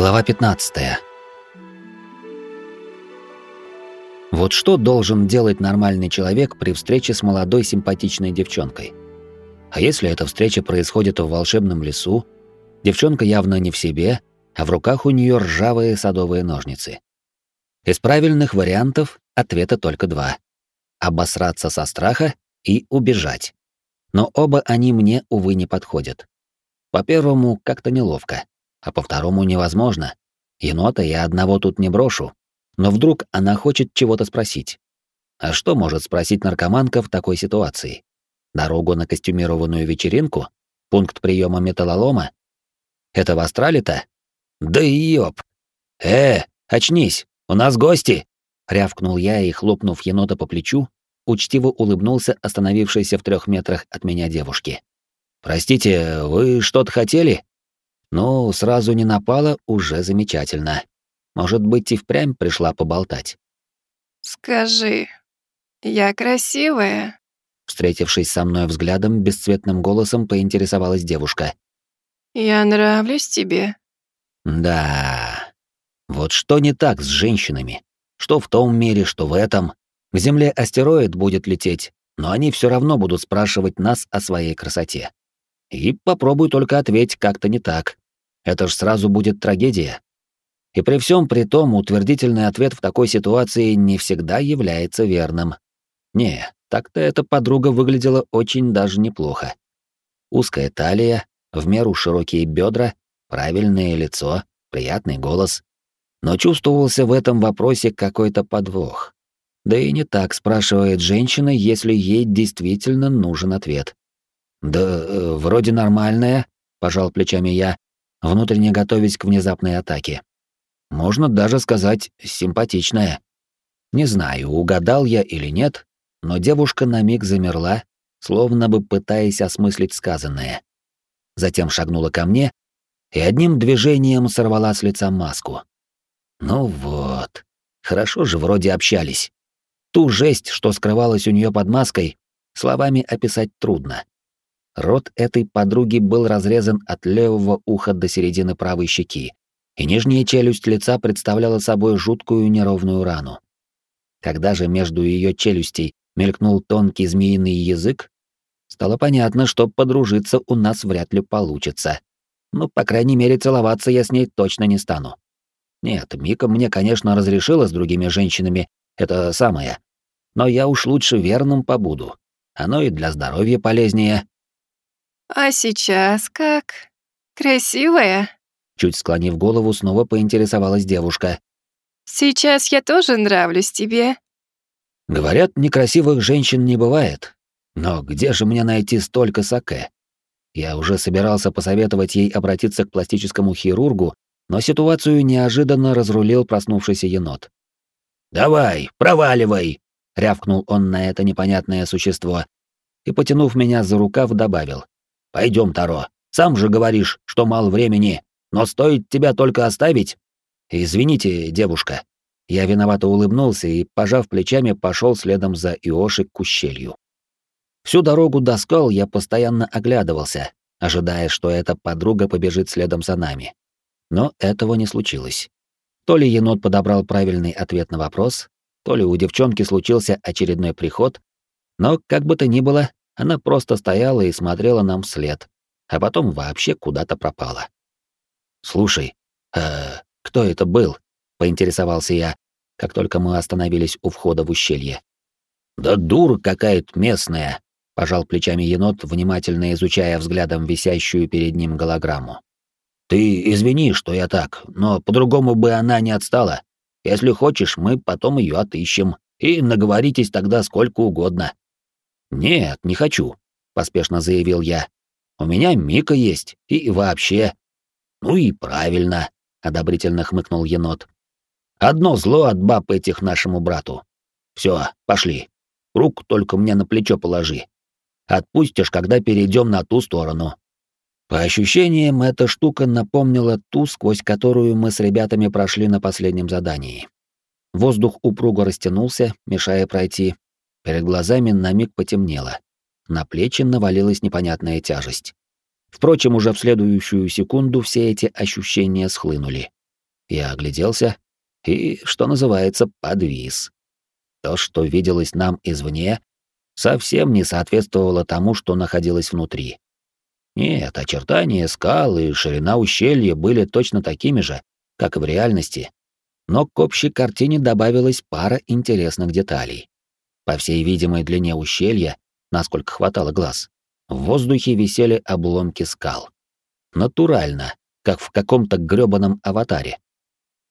Глава 15. Вот что должен делать нормальный человек при встрече с молодой симпатичной девчонкой? А если эта встреча происходит в волшебном лесу, девчонка явно не в себе, а в руках у нее ржавые садовые ножницы. Из правильных вариантов ответа только два. Обосраться со страха и убежать. Но оба они мне, увы, не подходят. По первому как-то неловко а по второму невозможно. Енота я одного тут не брошу. Но вдруг она хочет чего-то спросить. А что может спросить наркоманка в такой ситуации? Дорогу на костюмированную вечеринку? Пункт приема металлолома? Это в Астрале-то? Да ёп! Э, очнись, у нас гости! Рявкнул я и, хлопнув енота по плечу, учтиво улыбнулся остановившейся в трех метрах от меня девушке. «Простите, вы что-то хотели?» Ну, сразу не напала, уже замечательно. Может быть, и впрямь пришла поболтать. «Скажи, я красивая?» Встретившись со мной взглядом, бесцветным голосом поинтересовалась девушка. «Я нравлюсь тебе?» «Да. Вот что не так с женщинами? Что в том мире, что в этом? К Земле астероид будет лететь, но они все равно будут спрашивать нас о своей красоте. И попробуй только ответь как-то не так. Это ж сразу будет трагедия. И при всем при том утвердительный ответ в такой ситуации не всегда является верным. Не, так-то эта подруга выглядела очень даже неплохо. Узкая талия, в меру широкие бедра, правильное лицо, приятный голос. Но чувствовался в этом вопросе какой-то подвох. Да и не так спрашивает женщина, если ей действительно нужен ответ. «Да э, вроде нормальная», — пожал плечами я, внутренне готовясь к внезапной атаке. Можно даже сказать, симпатичная. Не знаю, угадал я или нет, но девушка на миг замерла, словно бы пытаясь осмыслить сказанное. Затем шагнула ко мне и одним движением сорвала с лица маску. Ну вот, хорошо же вроде общались. Ту жесть, что скрывалась у нее под маской, словами описать трудно. Рот этой подруги был разрезан от левого уха до середины правой щеки, и нижняя челюсть лица представляла собой жуткую неровную рану. Когда же между ее челюстей мелькнул тонкий змеиный язык, стало понятно, что подружиться у нас вряд ли получится. Ну, по крайней мере, целоваться я с ней точно не стану. Нет, Мика мне, конечно, разрешила с другими женщинами, это самое. Но я уж лучше верным побуду. Оно и для здоровья полезнее, «А сейчас как? Красивая?» Чуть склонив голову, снова поинтересовалась девушка. «Сейчас я тоже нравлюсь тебе». Говорят, некрасивых женщин не бывает. Но где же мне найти столько саке? Я уже собирался посоветовать ей обратиться к пластическому хирургу, но ситуацию неожиданно разрулил проснувшийся енот. «Давай, проваливай!» — рявкнул он на это непонятное существо и, потянув меня за рукав, добавил. Пойдем, Таро. Сам же говоришь, что мало времени, но стоит тебя только оставить. Извините, девушка. Я виновато улыбнулся и, пожав плечами, пошел следом за Иоши к ущелью. Всю дорогу до скал я постоянно оглядывался, ожидая, что эта подруга побежит следом за нами. Но этого не случилось. То ли енот подобрал правильный ответ на вопрос, то ли у девчонки случился очередной приход, но, как бы то ни было, она просто стояла и смотрела нам вслед, а потом вообще куда-то пропала. «Слушай, э, кто это был?» — поинтересовался я, как только мы остановились у входа в ущелье. «Да дура какая-то местная», — пожал плечами енот, внимательно изучая взглядом висящую перед ним голограмму. «Ты извини, что я так, но по-другому бы она не отстала. Если хочешь, мы потом ее отыщем, и наговоритесь тогда сколько угодно. «Нет, не хочу», — поспешно заявил я. «У меня Мика есть, и вообще». «Ну и правильно», — одобрительно хмыкнул енот. «Одно зло от баб этих нашему брату. Все, пошли. Руку только мне на плечо положи. Отпустишь, когда перейдем на ту сторону». По ощущениям, эта штука напомнила ту, сквозь которую мы с ребятами прошли на последнем задании. Воздух упруго растянулся, мешая пройти, Перед глазами на миг потемнело. На плечи навалилась непонятная тяжесть. Впрочем, уже в следующую секунду все эти ощущения схлынули. Я огляделся и, что называется, подвис. То, что виделось нам извне, совсем не соответствовало тому, что находилось внутри. Нет, очертания скал и ширина ущелья были точно такими же, как и в реальности, но к общей картине добавилась пара интересных деталей. По всей видимой длине ущелья, насколько хватало глаз, в воздухе висели обломки скал. Натурально, как в каком-то грёбаном аватаре.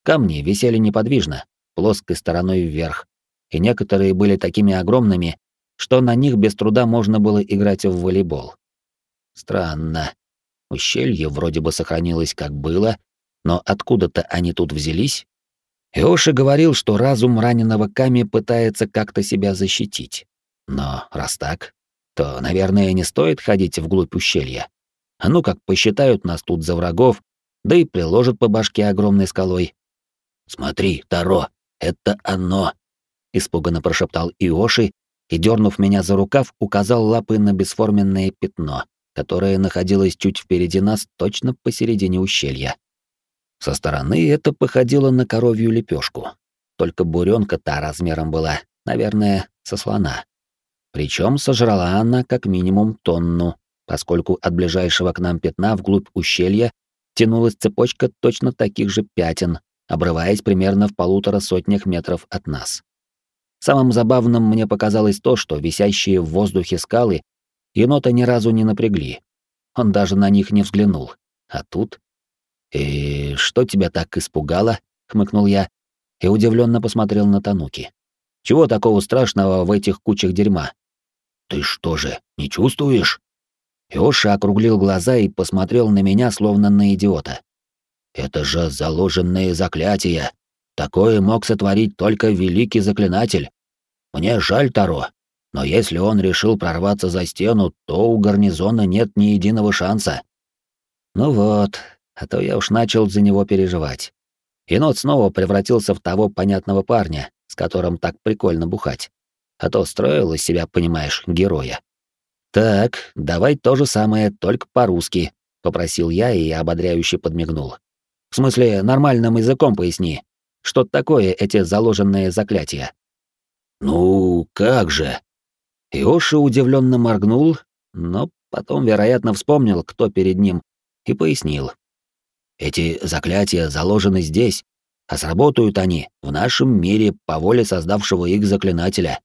Камни висели неподвижно, плоской стороной вверх, и некоторые были такими огромными, что на них без труда можно было играть в волейбол. Странно. Ущелье вроде бы сохранилось как было, но откуда-то они тут взялись? Иоши говорил, что разум раненого Ками пытается как-то себя защитить. Но раз так, то, наверное, не стоит ходить вглубь ущелья. А ну как посчитают нас тут за врагов, да и приложат по башке огромной скалой. «Смотри, Таро, это оно!» — испуганно прошептал Иоши и, дернув меня за рукав, указал лапы на бесформенное пятно, которое находилось чуть впереди нас, точно посередине ущелья. Со стороны это походило на коровью лепешку, только буренка та размером была, наверное, со слона. Причем сожрала она как минимум тонну, поскольку от ближайшего к нам пятна вглубь ущелья тянулась цепочка точно таких же пятен, обрываясь примерно в полутора сотнях метров от нас. Самым забавным мне показалось то, что висящие в воздухе скалы енота ни разу не напрягли. Он даже на них не взглянул. А тут... «И что тебя так испугало?» — хмыкнул я и удивленно посмотрел на Тануки. «Чего такого страшного в этих кучах дерьма?» «Ты что же, не чувствуешь?» Иоша округлил глаза и посмотрел на меня, словно на идиота. «Это же заложенные заклятия. Такое мог сотворить только великий заклинатель. Мне жаль Таро, но если он решил прорваться за стену, то у гарнизона нет ни единого шанса. Ну вот, а то я уж начал за него переживать. Енот снова превратился в того понятного парня, с которым так прикольно бухать. А то строил из себя, понимаешь, героя. «Так, давай то же самое, только по-русски», — попросил я и ободряюще подмигнул. «В смысле, нормальным языком поясни. Что такое эти заложенные заклятия?» «Ну, как же?» Иоши удивленно моргнул, но потом, вероятно, вспомнил, кто перед ним, и пояснил. «Эти заклятия заложены здесь, а сработают они в нашем мире по воле создавшего их заклинателя.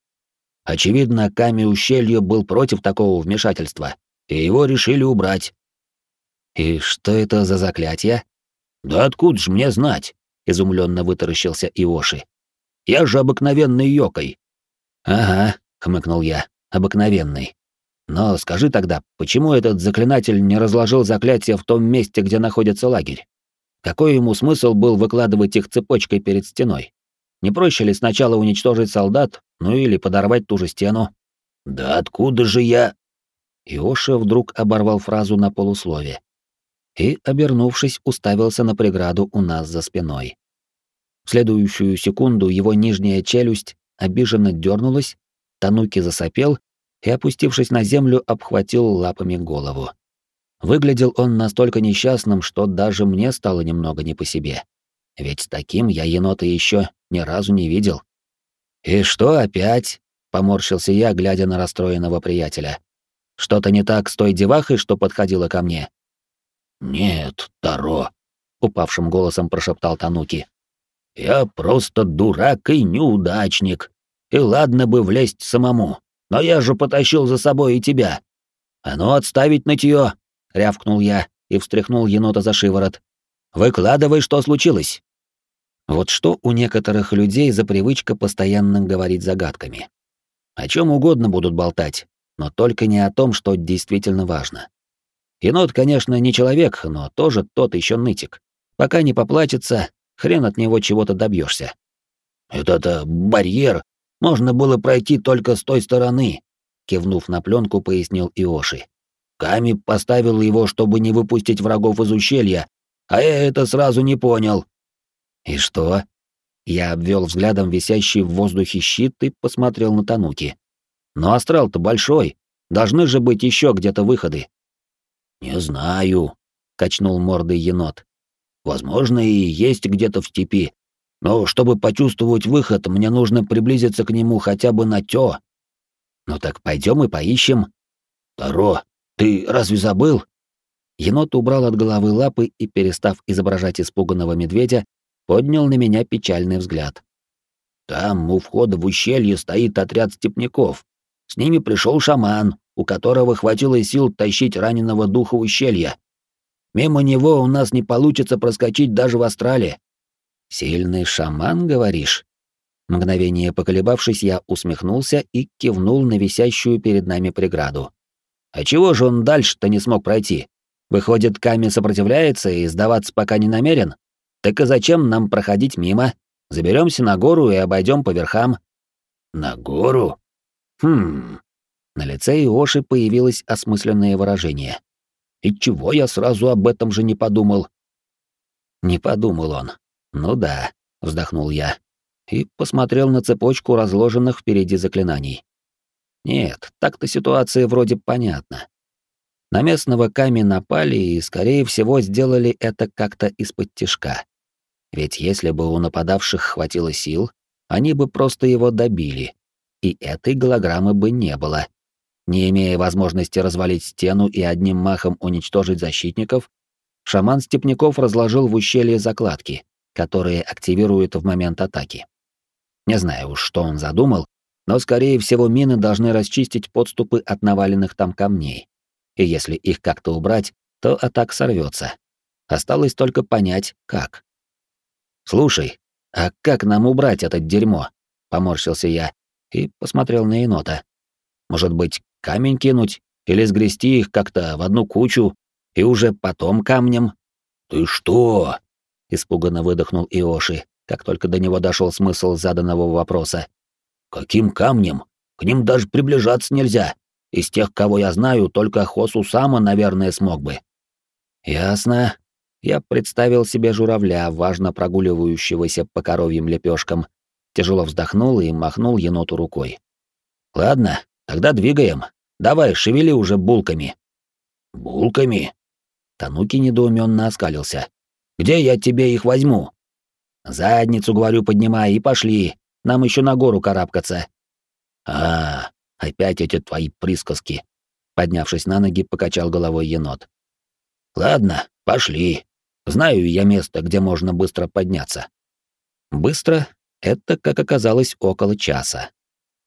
Очевидно, Ками Ущелье был против такого вмешательства, и его решили убрать». «И что это за заклятие?» «Да откуда ж мне знать?» — изумленно вытаращился Иоши. «Я же обыкновенный йокой». «Ага», — хмыкнул я обыкновенный. Но скажи тогда, почему этот заклинатель не разложил заклятие в том месте, где находится лагерь? Какой ему смысл был выкладывать их цепочкой перед стеной? Не проще ли сначала уничтожить солдат, ну или подорвать ту же стену? Да откуда же я? Иоша вдруг оборвал фразу на полуслове и, обернувшись, уставился на преграду у нас за спиной. В следующую секунду его нижняя челюсть обиженно дернулась, Тануки засопел и, опустившись на землю, обхватил лапами голову. Выглядел он настолько несчастным, что даже мне стало немного не по себе. Ведь таким я енота еще ни разу не видел. «И что опять?» — поморщился я, глядя на расстроенного приятеля. «Что-то не так с той девахой, что подходила ко мне?» «Нет, Таро», — упавшим голосом прошептал Тануки. «Я просто дурак и неудачник. И ладно бы влезть самому. Но я же потащил за собой и тебя. А ну отставить нытье, рявкнул я и встряхнул енота за шиворот. Выкладывай, что случилось. Вот что у некоторых людей за привычка постоянно говорить загадками. О чем угодно будут болтать, но только не о том, что действительно важно. Енот, конечно, не человек, но тоже тот еще нытик. Пока не поплачется, хрен от него чего-то добьешься. «Это-то барьер, можно было пройти только с той стороны, кивнув на пленку, пояснил Иоши. Ками поставил его, чтобы не выпустить врагов из ущелья, а я это сразу не понял. И что? Я обвел взглядом висящий в воздухе щит и посмотрел на Тануки. Но астрал-то большой, должны же быть еще где-то выходы. Не знаю, качнул мордой енот. Возможно, и есть где-то в степи. Но чтобы почувствовать выход, мне нужно приблизиться к нему хотя бы на тё. Ну так пойдем и поищем. Таро, ты разве забыл? Енот убрал от головы лапы и, перестав изображать испуганного медведя, поднял на меня печальный взгляд. Там, у входа в ущелье, стоит отряд степняков. С ними пришел шаман, у которого хватило сил тащить раненого духа ущелья. Мимо него у нас не получится проскочить даже в астрале. Сильный шаман, говоришь? Мгновение поколебавшись, я усмехнулся и кивнул на висящую перед нами преграду. А чего же он дальше-то не смог пройти? Выходит, Ками сопротивляется и сдаваться пока не намерен? Так и зачем нам проходить мимо? Заберемся на гору и обойдем по верхам. На гору? Хм. На лице Иоши появилось осмысленное выражение. И чего я сразу об этом же не подумал? Не подумал он. Ну да, вздохнул я и посмотрел на цепочку разложенных впереди заклинаний. Нет, так-то ситуация вроде понятна. На местного Ками напали и, скорее всего, сделали это как-то из-под тишка. Ведь если бы у нападавших хватило сил, они бы просто его добили, и этой голограммы бы не было. Не имея возможности развалить стену и одним махом уничтожить защитников, шаман Степняков разложил в ущелье закладки, которые активируют в момент атаки. Не знаю уж, что он задумал, но, скорее всего, мины должны расчистить подступы от наваленных там камней. И если их как-то убрать, то атака сорвется. Осталось только понять, как. «Слушай, а как нам убрать это дерьмо?» — поморщился я и посмотрел на енота. «Может быть, камень кинуть или сгрести их как-то в одну кучу и уже потом камнем?» «Ты что?» — испуганно выдохнул Иоши, как только до него дошел смысл заданного вопроса. «Каким камнем? К ним даже приближаться нельзя. Из тех, кого я знаю, только Хосу Сама, наверное, смог бы». «Ясно», я представил себе журавля, важно прогуливающегося по коровьим лепешкам, тяжело вздохнул и махнул еноту рукой. «Ладно, тогда двигаем. Давай, шевели уже булками». «Булками?» Тануки недоуменно оскалился. «Где я тебе их возьму?» «Задницу, говорю, поднимай и пошли. Нам еще на гору карабкаться». «А, опять эти твои присказки». Поднявшись на ноги, покачал головой енот. «Ладно, пошли. Знаю я место, где можно быстро подняться. Быстро — это, как оказалось, около часа.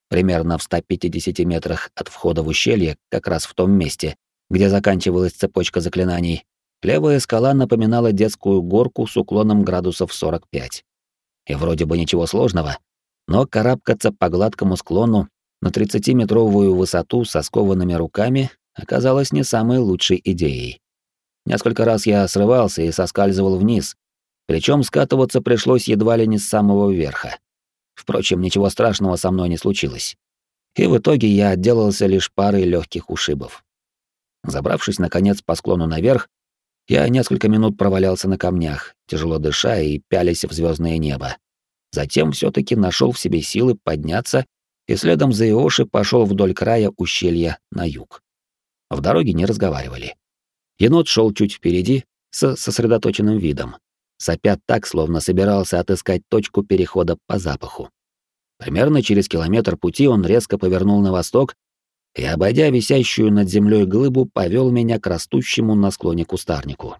Примерно в 150 метрах от входа в ущелье, как раз в том месте, где заканчивалась цепочка заклинаний, левая скала напоминала детскую горку с уклоном градусов 45. И вроде бы ничего сложного, но карабкаться по гладкому склону на 30-метровую высоту со скованными руками оказалось не самой лучшей идеей. Несколько раз я срывался и соскальзывал вниз, причем скатываться пришлось едва ли не с самого верха. Впрочем, ничего страшного со мной не случилось. И в итоге я отделался лишь парой легких ушибов. Забравшись, наконец, по склону наверх, я несколько минут провалялся на камнях, тяжело дыша и пялясь в звездное небо. Затем все таки нашел в себе силы подняться и следом за Иоши пошел вдоль края ущелья на юг. В дороге не разговаривали. Енот шел чуть впереди, с сосредоточенным видом, сопя так, словно собирался отыскать точку перехода по запаху. Примерно через километр пути он резко повернул на восток и, обойдя висящую над землей глыбу, повел меня к растущему на склоне кустарнику.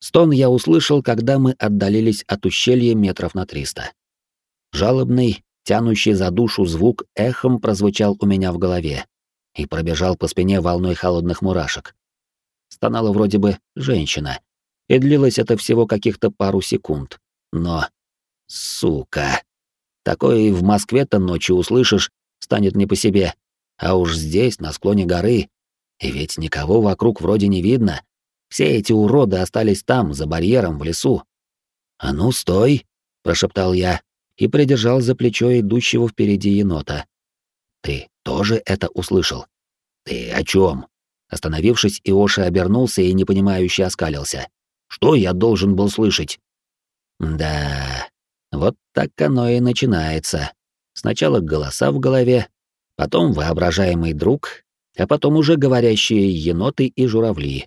Стон я услышал, когда мы отдалились от ущелья метров на триста. Жалобный, тянущий за душу звук эхом прозвучал у меня в голове и пробежал по спине волной холодных мурашек стонала вроде бы женщина. И длилось это всего каких-то пару секунд. Но... Сука. Такое и в Москве-то ночью услышишь, станет не по себе. А уж здесь, на склоне горы. И ведь никого вокруг вроде не видно. Все эти уроды остались там, за барьером, в лесу. «А ну, стой!» — прошептал я и придержал за плечо идущего впереди енота. «Ты тоже это услышал?» «Ты о чем? Остановившись, Иоша обернулся и непонимающе оскалился. «Что я должен был слышать?» «Да, вот так оно и начинается. Сначала голоса в голове, потом воображаемый друг, а потом уже говорящие еноты и журавли.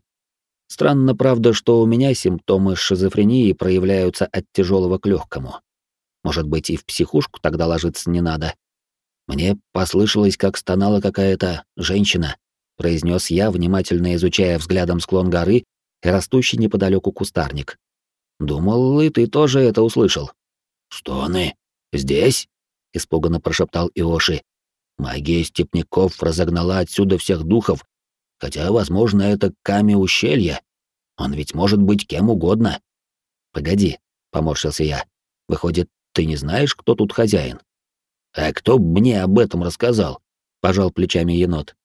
Странно, правда, что у меня симптомы шизофрении проявляются от тяжелого к легкому. Может быть, и в психушку тогда ложиться не надо. Мне послышалось, как стонала какая-то женщина, произнес я, внимательно изучая взглядом склон горы и растущий неподалеку кустарник. Думал, и ты тоже это услышал. Стоны? Здесь? испуганно прошептал Иоши. Магия степняков разогнала отсюда всех духов, хотя, возможно, это Ками ущелья. Он ведь может быть кем угодно. Погоди, поморщился я. Выходит, ты не знаешь, кто тут хозяин? А кто мне об этом рассказал? Пожал плечами енот.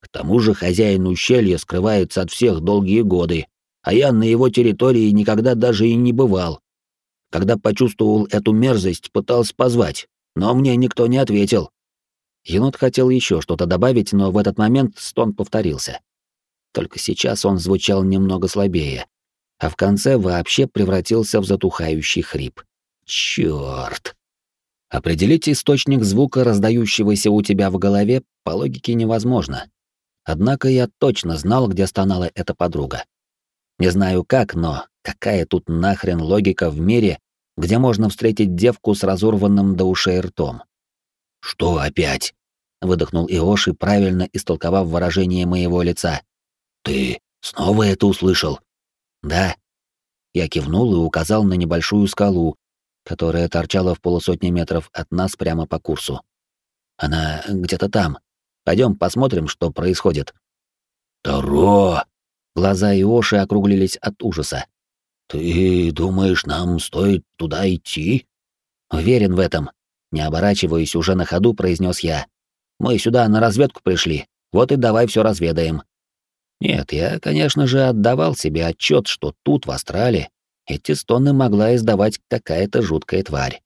К тому же хозяин ущелья скрывается от всех долгие годы, а я на его территории никогда даже и не бывал. Когда почувствовал эту мерзость, пытался позвать, но мне никто не ответил. Енот хотел еще что-то добавить, но в этот момент стон повторился. Только сейчас он звучал немного слабее, а в конце вообще превратился в затухающий хрип. Чёрт. Определить источник звука, раздающегося у тебя в голове, по логике невозможно. Однако я точно знал, где стонала эта подруга. Не знаю как, но какая тут нахрен логика в мире, где можно встретить девку с разорванным до ушей ртом? «Что опять?» — выдохнул Иоши, правильно истолковав выражение моего лица. «Ты снова это услышал?» «Да». Я кивнул и указал на небольшую скалу, которая торчала в полусотни метров от нас прямо по курсу. Она где-то там. Пойдем посмотрим, что происходит. Таро! Глаза Иоши округлились от ужаса. Ты думаешь, нам стоит туда идти? Уверен в этом. Не оборачиваясь уже на ходу, произнес я. Мы сюда на разведку пришли. Вот и давай все разведаем. Нет, я, конечно же, отдавал себе отчет, что тут, в Австралии, эти стоны могла издавать какая-то жуткая тварь.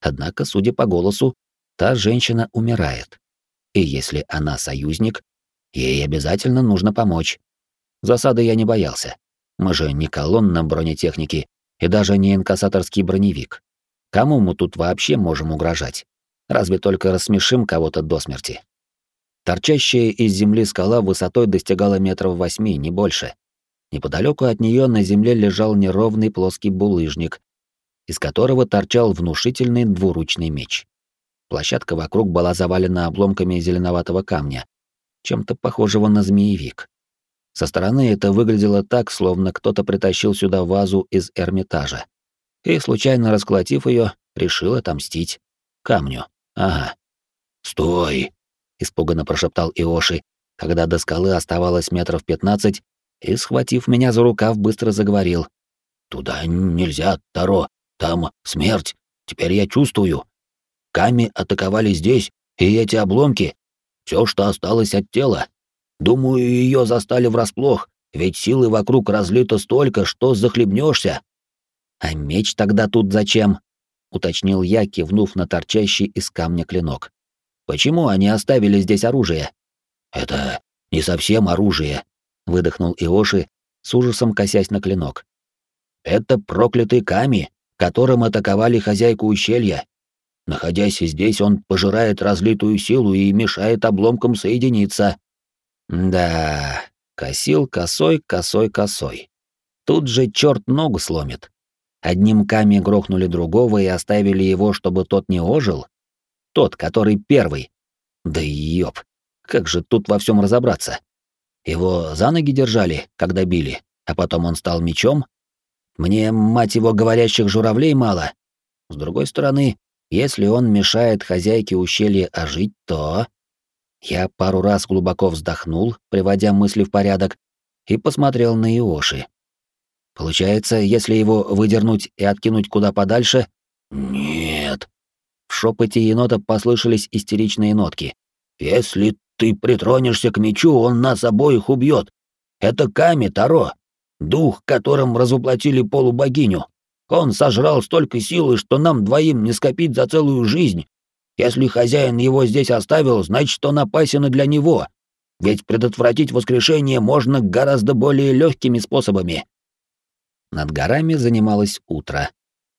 Однако, судя по голосу, та женщина умирает. И если она союзник, ей обязательно нужно помочь. Засады я не боялся. Мы же не колонна бронетехники и даже не инкассаторский броневик. Кому мы тут вообще можем угрожать? Разве только рассмешим кого-то до смерти. Торчащая из земли скала высотой достигала метров восьми, не больше. Неподалеку от нее на земле лежал неровный плоский булыжник, из которого торчал внушительный двуручный меч. Площадка вокруг была завалена обломками зеленоватого камня, чем-то похожего на змеевик. Со стороны это выглядело так, словно кто-то притащил сюда вазу из Эрмитажа. И, случайно расколотив ее, решил отомстить. Камню. Ага. «Стой!» — испуганно прошептал Иоши, когда до скалы оставалось метров пятнадцать, и, схватив меня за рукав, быстро заговорил. «Туда нельзя, Таро, там смерть, теперь я чувствую. Ками атаковали здесь, и эти обломки — все, что осталось от тела. Думаю, ее застали врасплох, ведь силы вокруг разлито столько, что захлебнешься. «А меч тогда тут зачем?» — уточнил я, кивнув на торчащий из камня клинок. «Почему они оставили здесь оружие?» «Это не совсем оружие», — выдохнул Иоши, с ужасом косясь на клинок. «Это проклятый Ками, которым атаковали хозяйку ущелья. Находясь здесь, он пожирает разлитую силу и мешает обломкам соединиться». «Да, косил косой, косой, косой. Тут же черт ногу сломит. Одним Ками грохнули другого и оставили его, чтобы тот не ожил? Тот, который первый. Да ёб, как же тут во всем разобраться?» Его за ноги держали, когда били, а потом он стал мечом? Мне, мать его, говорящих журавлей мало. С другой стороны, если он мешает хозяйке ущелья ожить, то... Я пару раз глубоко вздохнул, приводя мысли в порядок, и посмотрел на Иоши. Получается, если его выдернуть и откинуть куда подальше... Нет. В шепоте енота послышались истеричные нотки. Если ты притронешься к мечу, он нас обоих убьет. Это Ками Таро, дух, которым разоплатили полубогиню. Он сожрал столько силы, что нам двоим не скопить за целую жизнь. Если хозяин его здесь оставил, значит, он опасен и для него. Ведь предотвратить воскрешение можно гораздо более легкими способами. Над горами занималось утро.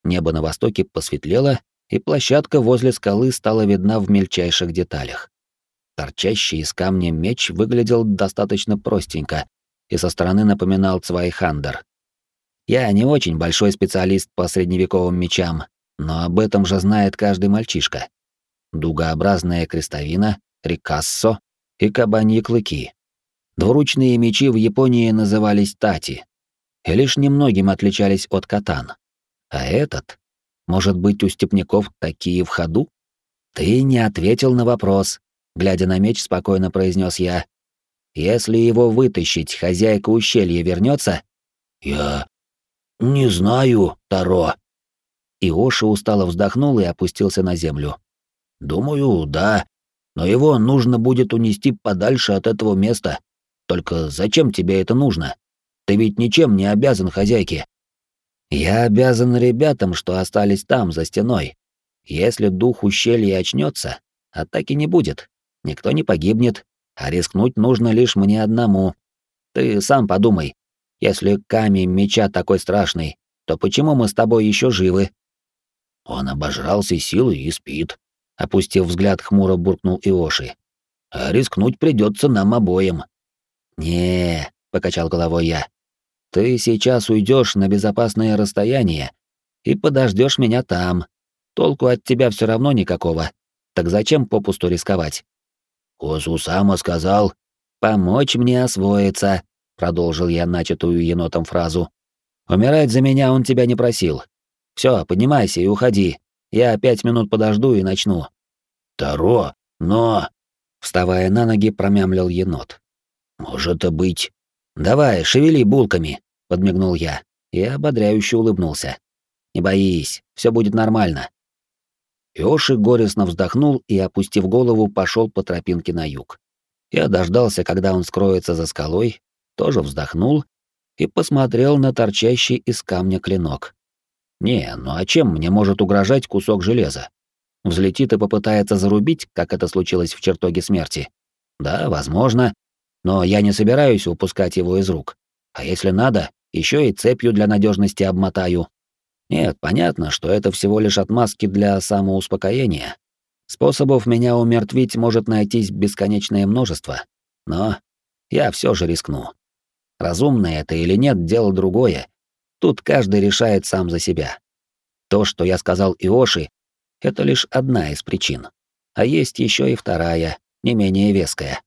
Небо на востоке посветлело, и площадка возле скалы стала видна в мельчайших деталях. Торчащий из камня меч выглядел достаточно простенько, и со стороны напоминал Цвайхандер. Я не очень большой специалист по средневековым мечам, но об этом же знает каждый мальчишка. Дугообразная крестовина, рикассо и кабаньи клыки. Двуручные мечи в Японии назывались тати, и лишь немногим отличались от катан. А этот? Может быть, у степняков такие в ходу? Ты не ответил на вопрос, глядя на меч, спокойно произнес я. Если его вытащить, хозяйка ущелья вернется? Я не знаю, Таро. Иоши устало вздохнул и опустился на землю. Думаю, да, но его нужно будет унести подальше от этого места. Только зачем тебе это нужно? Ты ведь ничем не обязан хозяйке. Я обязан ребятам, что остались там, за стеной. Если дух ущелья очнется, атаки не будет. Никто не погибнет, а рискнуть нужно лишь мне одному. Ты сам подумай. Если камень меча такой страшный, то почему мы с тобой еще живы? Он обожрался силой и спит. Опустив взгляд, хмуро буркнул Иоши. А рискнуть придется нам обоим. Не, покачал головой я. Ты сейчас уйдешь на безопасное расстояние и подождешь меня там. Толку от тебя все равно никакого. Так зачем попусту рисковать? Косусама сказал, помочь мне освоиться, продолжил я начатую енотом фразу. Умирать за меня он тебя не просил. Все, поднимайся и уходи. Я пять минут подожду и начну. Таро, но... Вставая на ноги, промямлил енот. Может быть... Давай, шевели булками, подмигнул я и ободряюще улыбнулся. Не боись, все будет нормально. Иоши горестно вздохнул и, опустив голову, пошел по тропинке на юг. Я дождался, когда он скроется за скалой, тоже вздохнул и посмотрел на торчащий из камня клинок. Не, ну а чем мне может угрожать кусок железа? Взлетит и попытается зарубить, как это случилось в чертоге смерти. Да, возможно, но я не собираюсь упускать его из рук. А если надо, еще и цепью для надежности обмотаю. Нет, понятно, что это всего лишь отмазки для самоуспокоения. Способов меня умертвить может найтись бесконечное множество, но я все же рискну. Разумно это или нет, дело другое. Тут каждый решает сам за себя. То, что я сказал Иоши, это лишь одна из причин. А есть еще и вторая, не менее веская.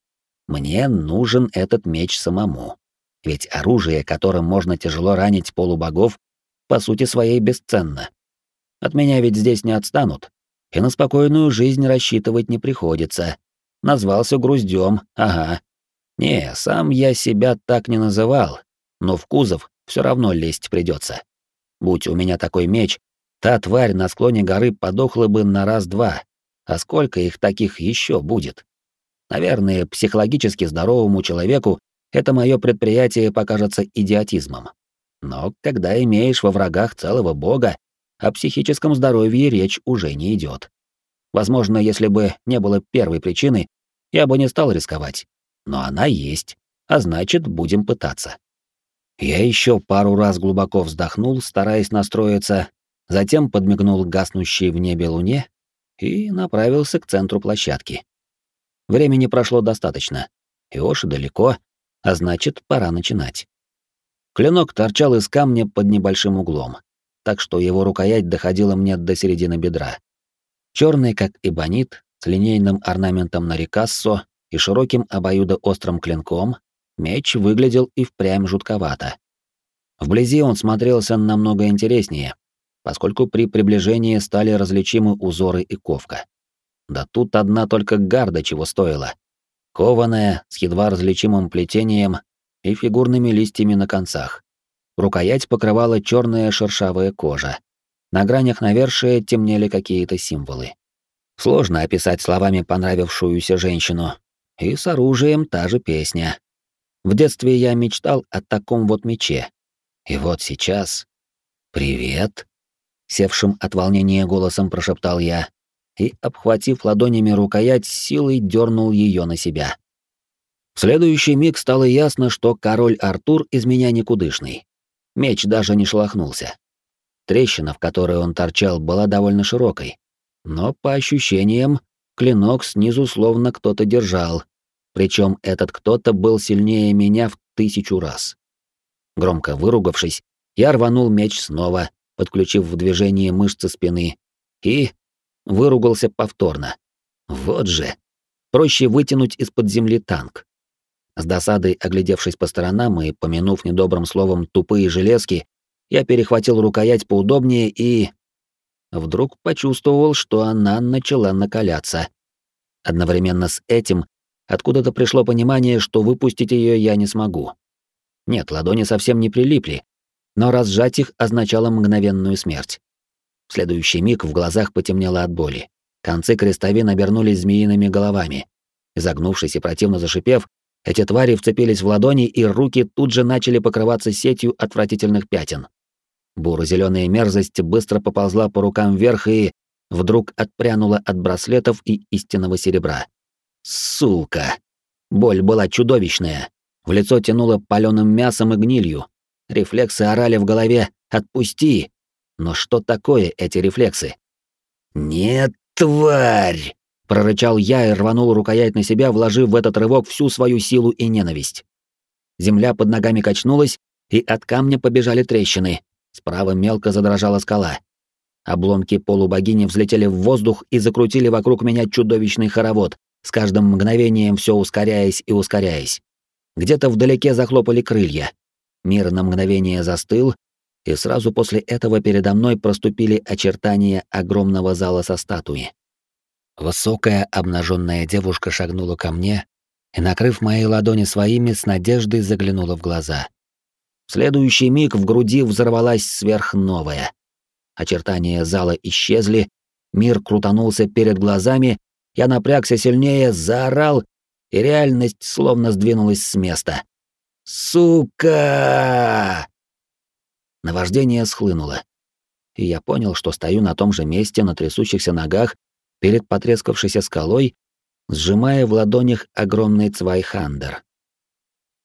Мне нужен этот меч самому. Ведь оружие, которым можно тяжело ранить полубогов, по сути своей бесценно. От меня ведь здесь не отстанут, и на спокойную жизнь рассчитывать не приходится. Назвался груздем, ага. Не, сам я себя так не называл, но в кузов все равно лезть придется. Будь у меня такой меч, та тварь на склоне горы подохла бы на раз-два. А сколько их таких еще будет? Наверное, психологически здоровому человеку это мое предприятие покажется идиотизмом. Но когда имеешь во врагах целого бога, о психическом здоровье речь уже не идет. Возможно, если бы не было первой причины, я бы не стал рисковать. Но она есть, а значит, будем пытаться. Я еще пару раз глубоко вздохнул, стараясь настроиться, затем подмигнул гаснущей в небе луне и направился к центру площадки. Времени прошло достаточно. Иоши далеко, а значит, пора начинать. Клинок торчал из камня под небольшим углом, так что его рукоять доходила мне до середины бедра. Черный, как эбонит, с линейным орнаментом на рикассо и широким обоюдоострым клинком, меч выглядел и впрямь жутковато. Вблизи он смотрелся намного интереснее, поскольку при приближении стали различимы узоры и ковка. Да тут одна только гарда чего стоила. Кованая, с едва различимым плетением и фигурными листьями на концах. Рукоять покрывала черная шершавая кожа. На гранях навершия темнели какие-то символы. Сложно описать словами понравившуюся женщину. И с оружием та же песня. В детстве я мечтал о таком вот мече. И вот сейчас... «Привет!» — севшим от волнения голосом прошептал я и, обхватив ладонями рукоять, силой дернул ее на себя. В следующий миг стало ясно, что король Артур из меня никудышный. Меч даже не шелохнулся. Трещина, в которой он торчал, была довольно широкой. Но, по ощущениям, клинок снизу словно кто-то держал. Причем этот кто-то был сильнее меня в тысячу раз. Громко выругавшись, я рванул меч снова, подключив в движение мышцы спины, и выругался повторно. Вот же. Проще вытянуть из-под земли танк. С досадой оглядевшись по сторонам и помянув недобрым словом тупые железки, я перехватил рукоять поудобнее и... Вдруг почувствовал, что она начала накаляться. Одновременно с этим откуда-то пришло понимание, что выпустить ее я не смогу. Нет, ладони совсем не прилипли, но разжать их означало мгновенную смерть. В следующий миг в глазах потемнело от боли. Концы крестовин обернулись змеиными головами. Изогнувшись и противно зашипев, эти твари вцепились в ладони, и руки тут же начали покрываться сетью отвратительных пятен. Буро-зеленая мерзость быстро поползла по рукам вверх и вдруг отпрянула от браслетов и истинного серебра. Сука! Боль была чудовищная. В лицо тянуло паленым мясом и гнилью. Рефлексы орали в голове «Отпусти!» Но что такое эти рефлексы? «Нет, тварь!» — прорычал я и рванул рукоять на себя, вложив в этот рывок всю свою силу и ненависть. Земля под ногами качнулась, и от камня побежали трещины. Справа мелко задрожала скала. Обломки полубогини взлетели в воздух и закрутили вокруг меня чудовищный хоровод, с каждым мгновением все ускоряясь и ускоряясь. Где-то вдалеке захлопали крылья. Мир на мгновение застыл, и сразу после этого передо мной проступили очертания огромного зала со статуи. Высокая обнаженная девушка шагнула ко мне и, накрыв мои ладони своими, с надеждой заглянула в глаза. В следующий миг в груди взорвалась сверхновая. Очертания зала исчезли, мир крутанулся перед глазами, я напрягся сильнее, заорал, и реальность словно сдвинулась с места. «Сука!» Наваждение схлынуло, и я понял, что стою на том же месте на трясущихся ногах перед потрескавшейся скалой, сжимая в ладонях огромный цвайхандер.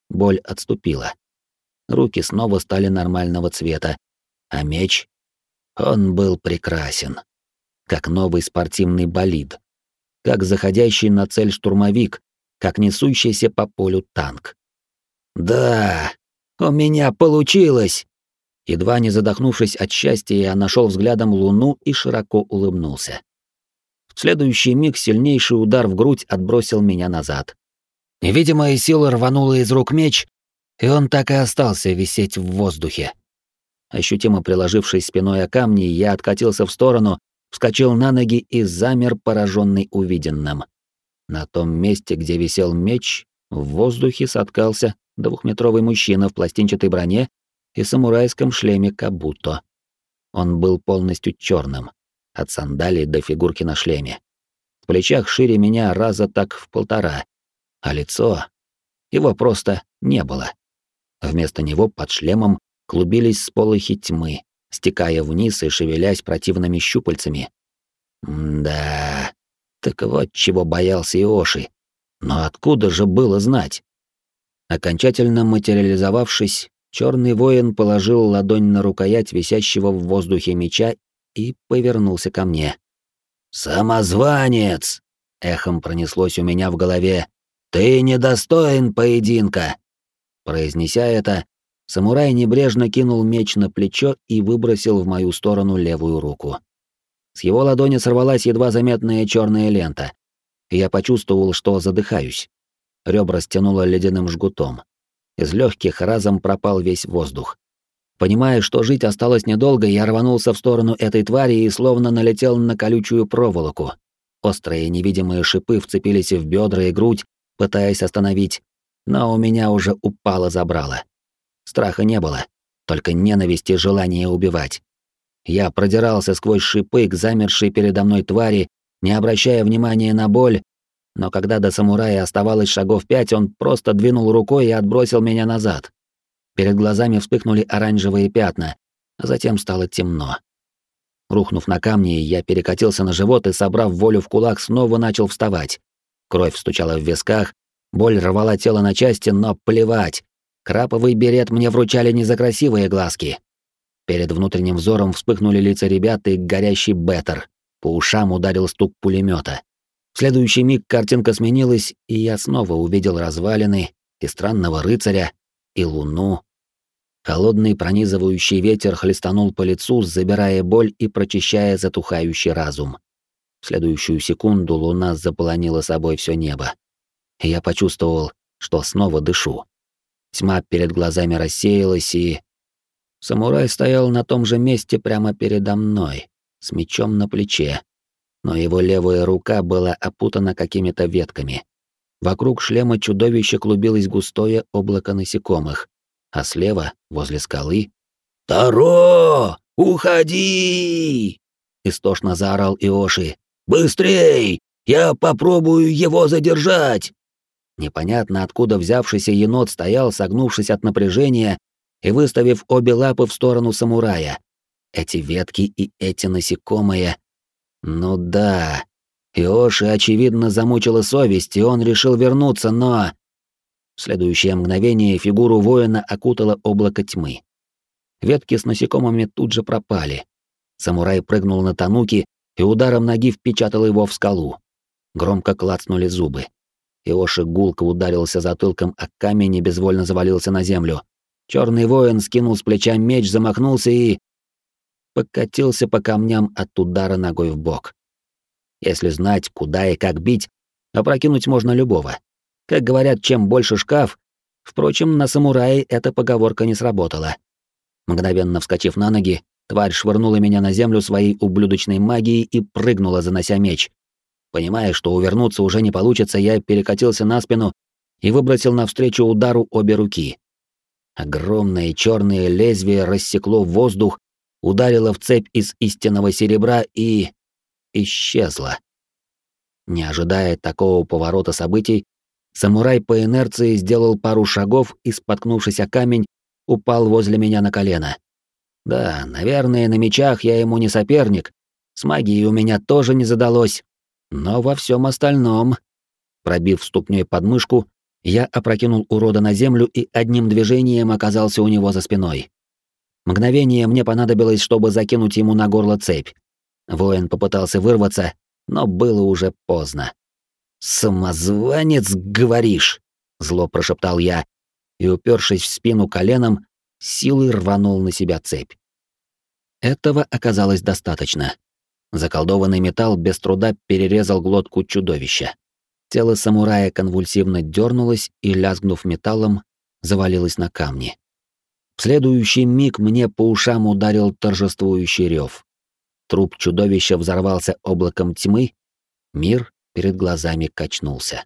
Боль отступила. Руки снова стали нормального цвета, а меч... Он был прекрасен. Как новый спортивный болид. Как заходящий на цель штурмовик, как несущийся по полю танк. «Да, у меня получилось!» Едва не задохнувшись от счастья, я нашел взглядом луну и широко улыбнулся. В следующий миг сильнейший удар в грудь отбросил меня назад. Невидимая сила рванула из рук меч, и он так и остался висеть в воздухе. Ощутимо приложившись спиной о камни, я откатился в сторону, вскочил на ноги и замер, пораженный увиденным. На том месте, где висел меч, в воздухе соткался двухметровый мужчина в пластинчатой броне и самурайском шлеме кабуто. Он был полностью черным, от сандалий до фигурки на шлеме. В плечах шире меня раза так в полтора, а лицо... Его просто не было. Вместо него под шлемом клубились сполохи тьмы, стекая вниз и шевелясь противными щупальцами. да, так вот чего боялся Иоши. Но откуда же было знать? Окончательно материализовавшись, Черный воин положил ладонь на рукоять висящего в воздухе меча и повернулся ко мне. «Самозванец!» — эхом пронеслось у меня в голове. «Ты недостоин поединка!» Произнеся это, самурай небрежно кинул меч на плечо и выбросил в мою сторону левую руку. С его ладони сорвалась едва заметная черная лента, я почувствовал, что задыхаюсь. Ребра стянуло ледяным жгутом. Из легких разом пропал весь воздух. Понимая, что жить осталось недолго, я рванулся в сторону этой твари и словно налетел на колючую проволоку. Острые невидимые шипы вцепились в бедра и грудь, пытаясь остановить, но у меня уже упало забрало. Страха не было, только ненависть и желание убивать. Я продирался сквозь шипы к замершей передо мной твари, не обращая внимания на боль, но когда до самурая оставалось шагов пять, он просто двинул рукой и отбросил меня назад. Перед глазами вспыхнули оранжевые пятна, а затем стало темно. Рухнув на камни, я перекатился на живот и, собрав волю в кулак, снова начал вставать. Кровь стучала в висках, боль рвала тело на части, но плевать. Краповый берет мне вручали не за красивые глазки. Перед внутренним взором вспыхнули лица ребят и горящий беттер. По ушам ударил стук пулемета. Следующий миг картинка сменилась, и я снова увидел развалины и странного рыцаря, и луну. Холодный пронизывающий ветер хлестанул по лицу, забирая боль и прочищая затухающий разум. В следующую секунду луна заполонила собой все небо. Я почувствовал, что снова дышу. Тьма перед глазами рассеялась, и... Самурай стоял на том же месте прямо передо мной, с мечом на плече, но его левая рука была опутана какими-то ветками. Вокруг шлема чудовища клубилось густое облако насекомых, а слева, возле скалы... «Таро! Уходи!» — истошно заорал Иоши. «Быстрей! Я попробую его задержать!» Непонятно откуда взявшийся енот стоял, согнувшись от напряжения и выставив обе лапы в сторону самурая. Эти ветки и эти насекомые... Ну да, Иоши, очевидно, замучила совесть, и он решил вернуться, но... В следующее мгновение фигуру воина окутало облако тьмы. Ветки с насекомыми тут же пропали. Самурай прыгнул на тануки и ударом ноги впечатал его в скалу. Громко клацнули зубы. Иоши гулко ударился затылком о камень и безвольно завалился на землю. Черный воин скинул с плеча меч, замахнулся и... покатился по камням от удара ногой в бок. Если знать, куда и как бить, опрокинуть можно любого. Как говорят, чем больше шкаф... Впрочем, на самурае эта поговорка не сработала. Мгновенно вскочив на ноги, тварь швырнула меня на землю своей ублюдочной магией и прыгнула, занося меч. Понимая, что увернуться уже не получится, я перекатился на спину и выбросил навстречу удару обе руки. Огромное черное лезвие рассекло воздух, ударило в цепь из истинного серебра и... исчезло. Не ожидая такого поворота событий, Самурай по инерции сделал пару шагов и, споткнувшись о камень, упал возле меня на колено. Да, наверное, на мечах я ему не соперник, с магией у меня тоже не задалось, но во всем остальном... Пробив ступней подмышку, я опрокинул урода на землю и одним движением оказался у него за спиной. Мгновение мне понадобилось, чтобы закинуть ему на горло цепь. Воин попытался вырваться, но было уже поздно. «Самозванец, говоришь?» — зло прошептал я и, упершись в спину коленом, силой рванул на себя цепь. Этого оказалось достаточно. Заколдованный металл без труда перерезал глотку чудовища. Тело самурая конвульсивно дернулось и, лязгнув металлом, завалилось на камни. В следующий миг мне по ушам ударил торжествующий рев. Труп чудовища взорвался облаком тьмы, мир перед глазами качнулся.